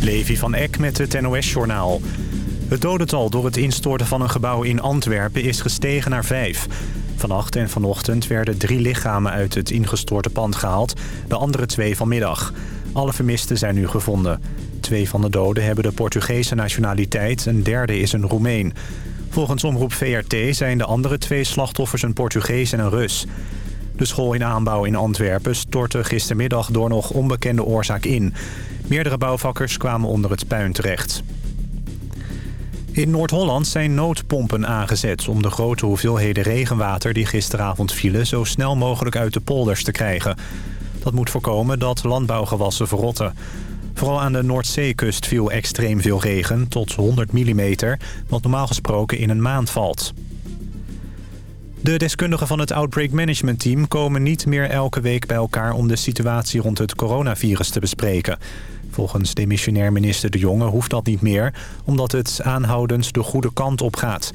Levi van Eck met het NOS-journaal. Het dodental door het instorten van een gebouw in Antwerpen is gestegen naar vijf. Vannacht en vanochtend werden drie lichamen uit het ingestorte pand gehaald. De andere twee vanmiddag. Alle vermisten zijn nu gevonden. Twee van de doden hebben de Portugese nationaliteit. Een derde is een Roemeen. Volgens omroep VRT zijn de andere twee slachtoffers een Portugees en een Rus. De school in aanbouw in Antwerpen stortte gistermiddag door nog onbekende oorzaak in. Meerdere bouwvakkers kwamen onder het puin terecht. In Noord-Holland zijn noodpompen aangezet om de grote hoeveelheden regenwater die gisteravond vielen zo snel mogelijk uit de polders te krijgen. Dat moet voorkomen dat landbouwgewassen verrotten. Vooral aan de Noordzeekust viel extreem veel regen, tot 100 mm, wat normaal gesproken in een maand valt. De deskundigen van het Outbreak Management Team komen niet meer elke week bij elkaar om de situatie rond het coronavirus te bespreken. Volgens demissionair minister De Jonge hoeft dat niet meer, omdat het aanhoudend de goede kant op gaat.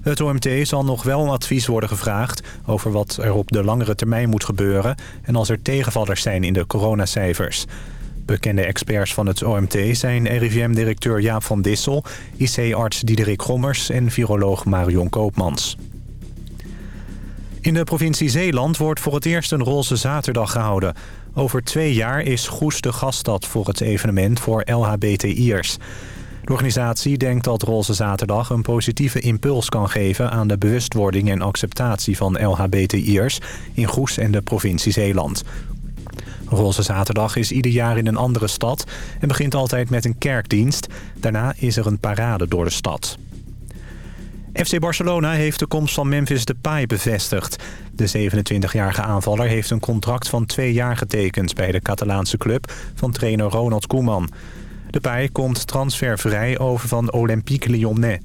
Het OMT zal nog wel een advies worden gevraagd over wat er op de langere termijn moet gebeuren... en als er tegenvallers zijn in de coronacijfers. Bekende experts van het OMT zijn RIVM-directeur Jaap van Dissel... IC-arts Diederik Gommers en viroloog Marion Koopmans. In de provincie Zeeland wordt voor het eerst een roze zaterdag gehouden. Over twee jaar is Goes de gaststad voor het evenement voor LHBTI'ers. De organisatie denkt dat Roze Zaterdag een positieve impuls kan geven... aan de bewustwording en acceptatie van LHBTI'ers in Goes en de provincie Zeeland. Roze Zaterdag is ieder jaar in een andere stad en begint altijd met een kerkdienst. Daarna is er een parade door de stad. FC Barcelona heeft de komst van Memphis Depay bevestigd. De 27-jarige aanvaller heeft een contract van twee jaar getekend... bij de Catalaanse club van trainer Ronald Koeman. Depay komt transfervrij over van Olympique Lyonnais.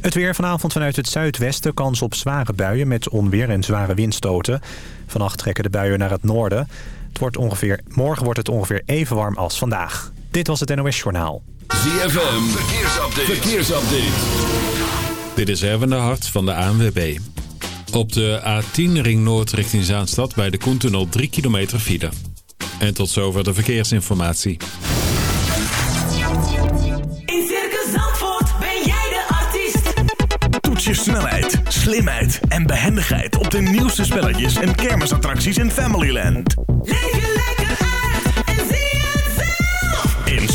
Het weer vanavond vanuit het zuidwesten kans op zware buien... met onweer en zware windstoten. Vannacht trekken de buien naar het noorden. Het wordt ongeveer, morgen wordt het ongeveer even warm als vandaag. Dit was het NOS Journaal. ZFM, verkeersupdate. verkeersupdate. Dit is Erwin de Hart van de ANWB. Op de A10 Ring Noord richting Zaanstad bij de Koentunnel 3 kilometer file. En tot zover de verkeersinformatie. In Circus Zandvoort ben jij de artiest. Toets je snelheid, slimheid en behendigheid op de nieuwste spelletjes en kermisattracties in Familyland. Leef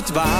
Het water.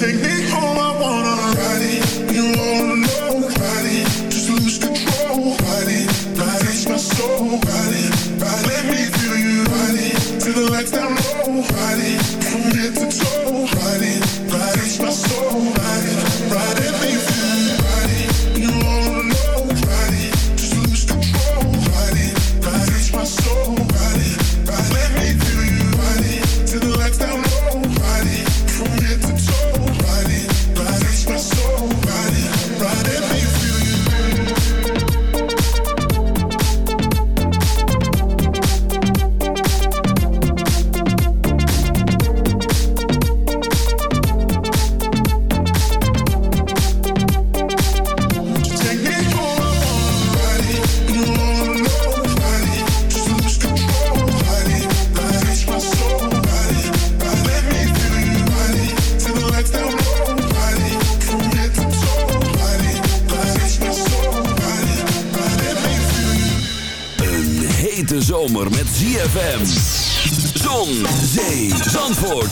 Take me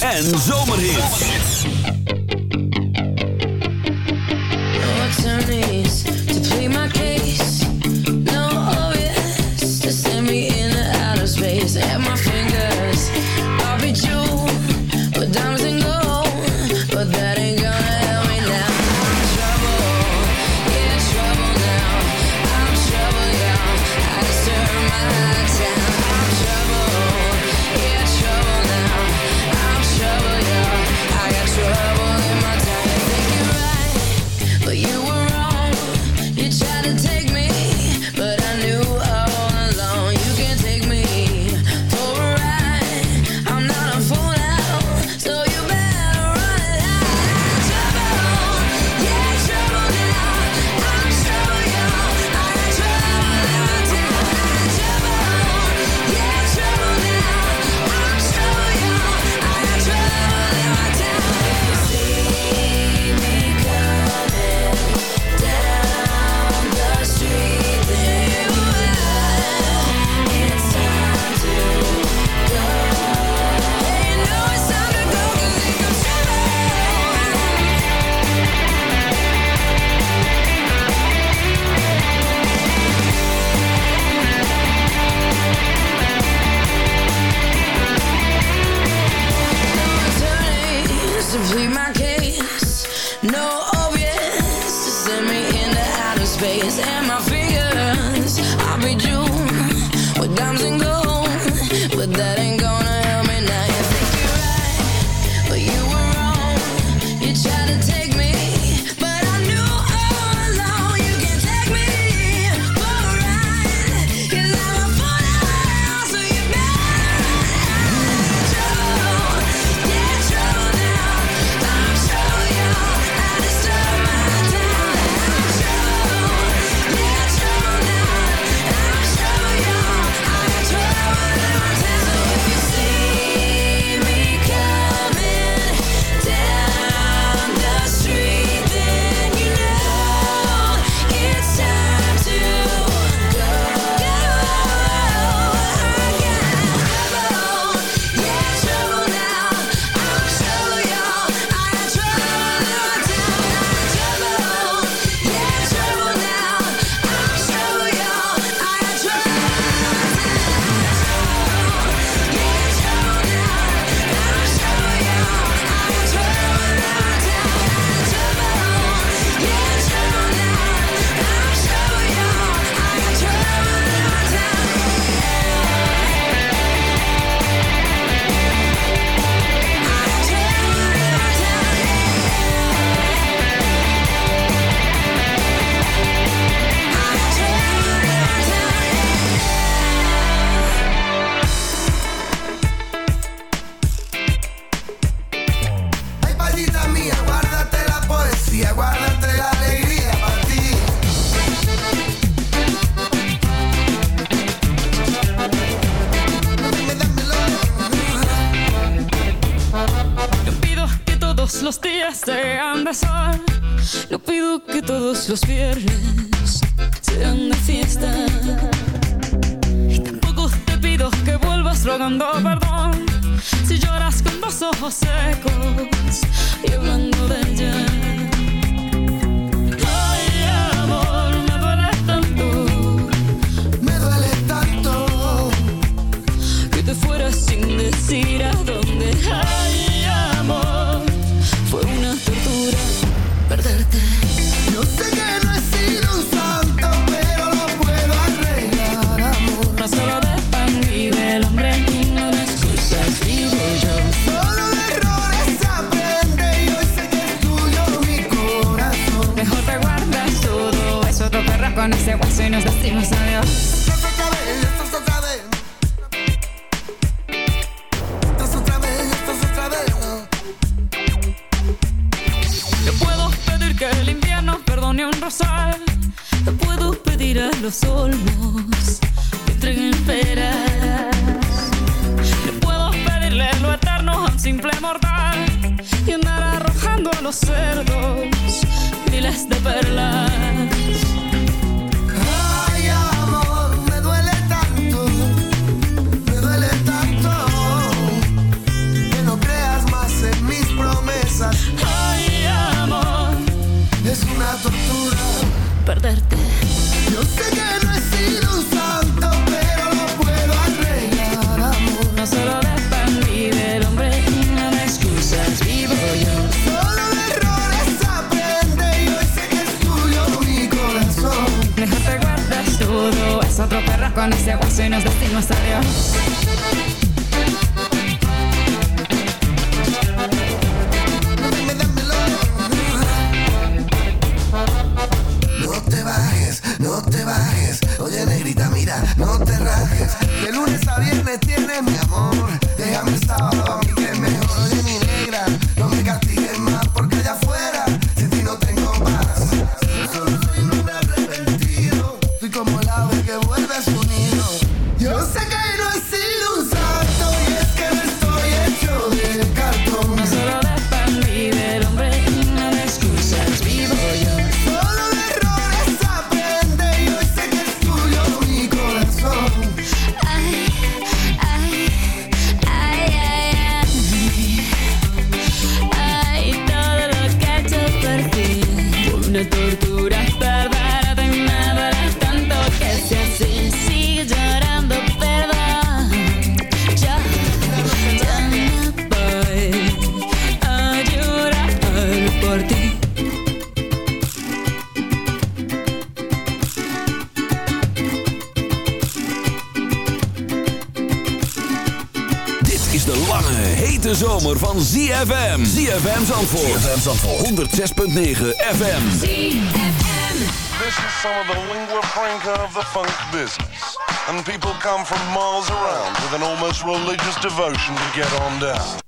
en zo. respiro tortura ZFM. ZFM Zandvoort. ZFM Zandvoort. 106.9 FM. This is some of the lingua franca of the funk business. And people come from miles around with an almost religious devotion to get on down.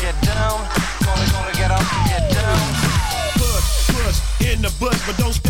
get down. Gonna, gonna get up and get down. Push, push in the bush, but don't stop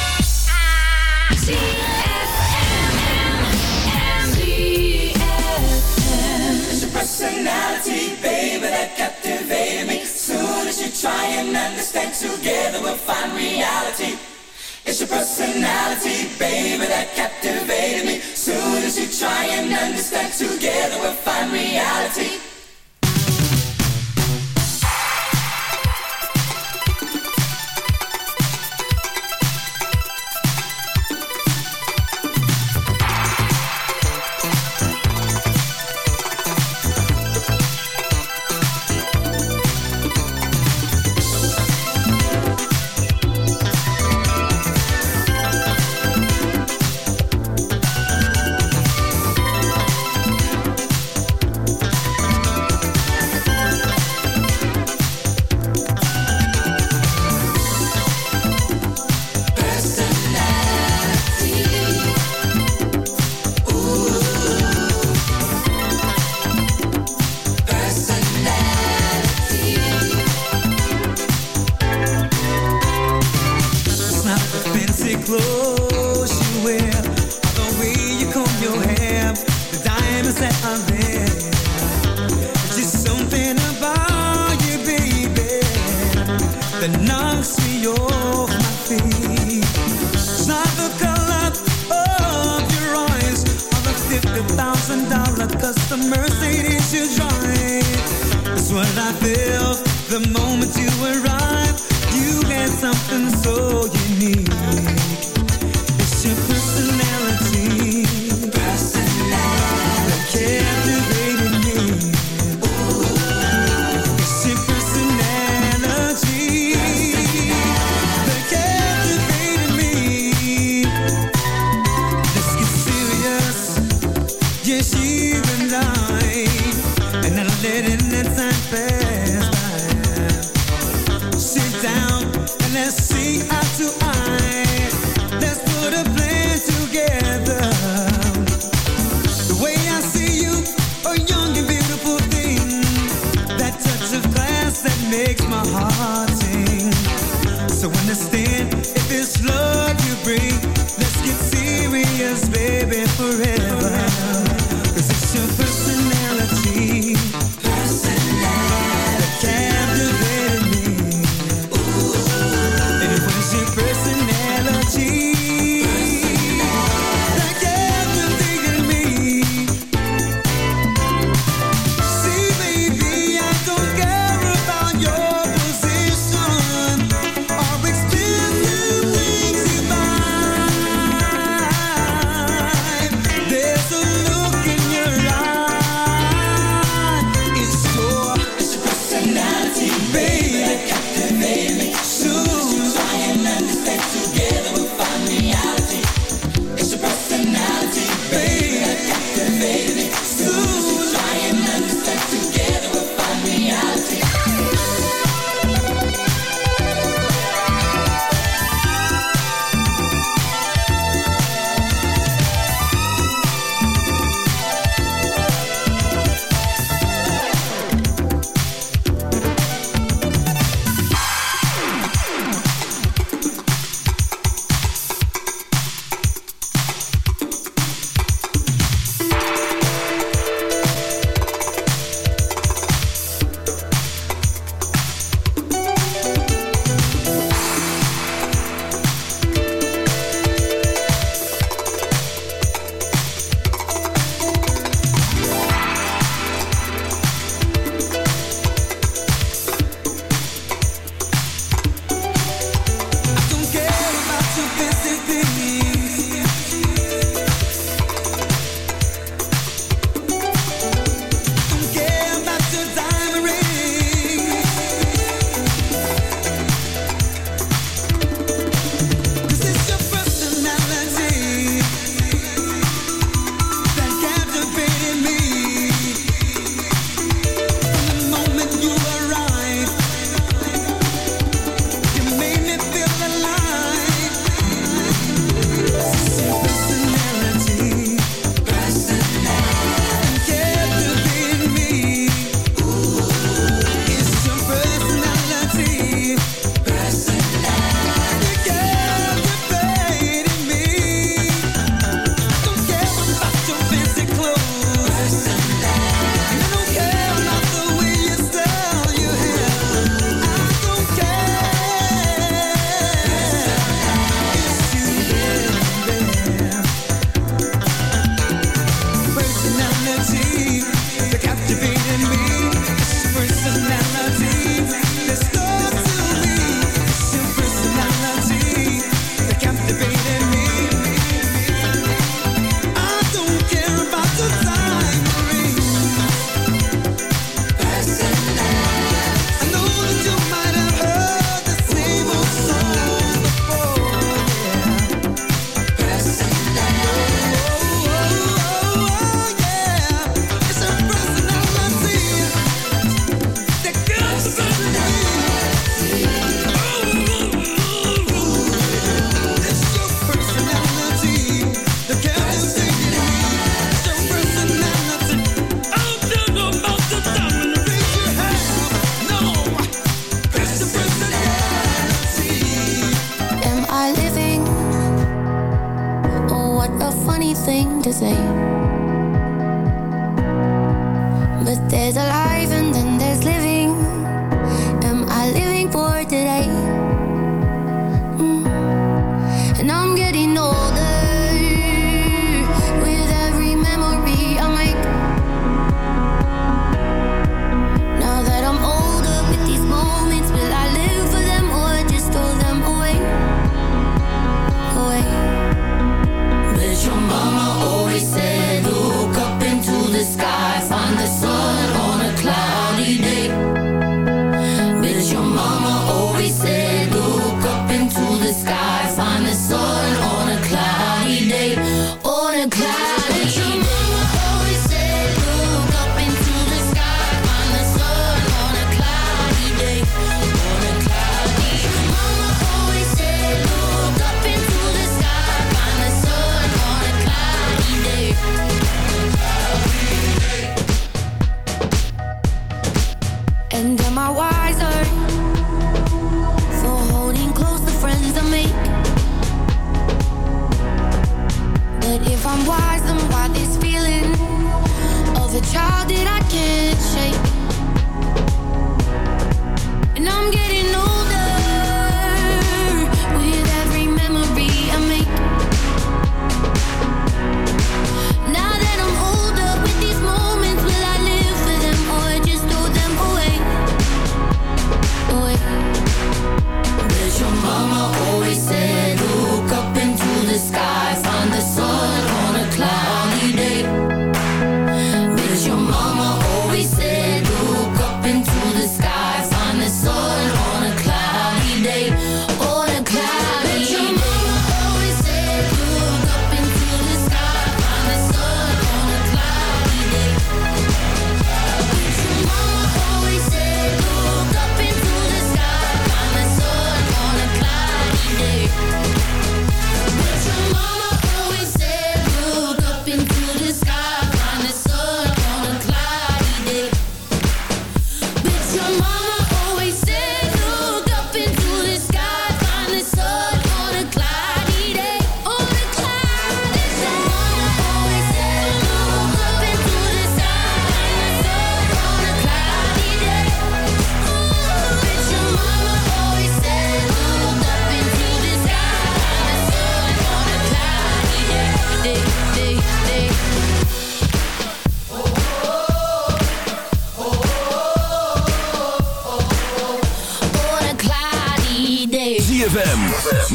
try and understand, together we'll find reality.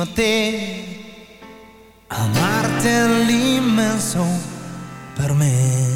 A te amarti è l'immenso per me.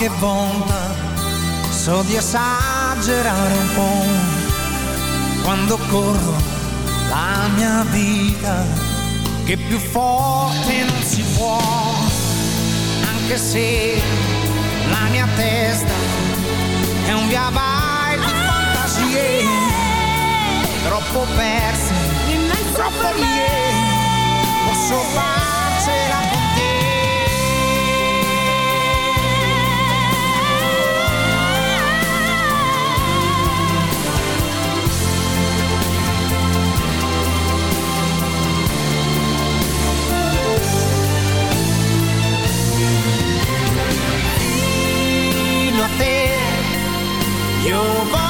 Qualche volta so di esagerare un po' quando corro la mia vita, che più forte non si può, anche se la mia testa è un via vai di fantasie, troppo perse, troppo mie, posso farcela 有吧。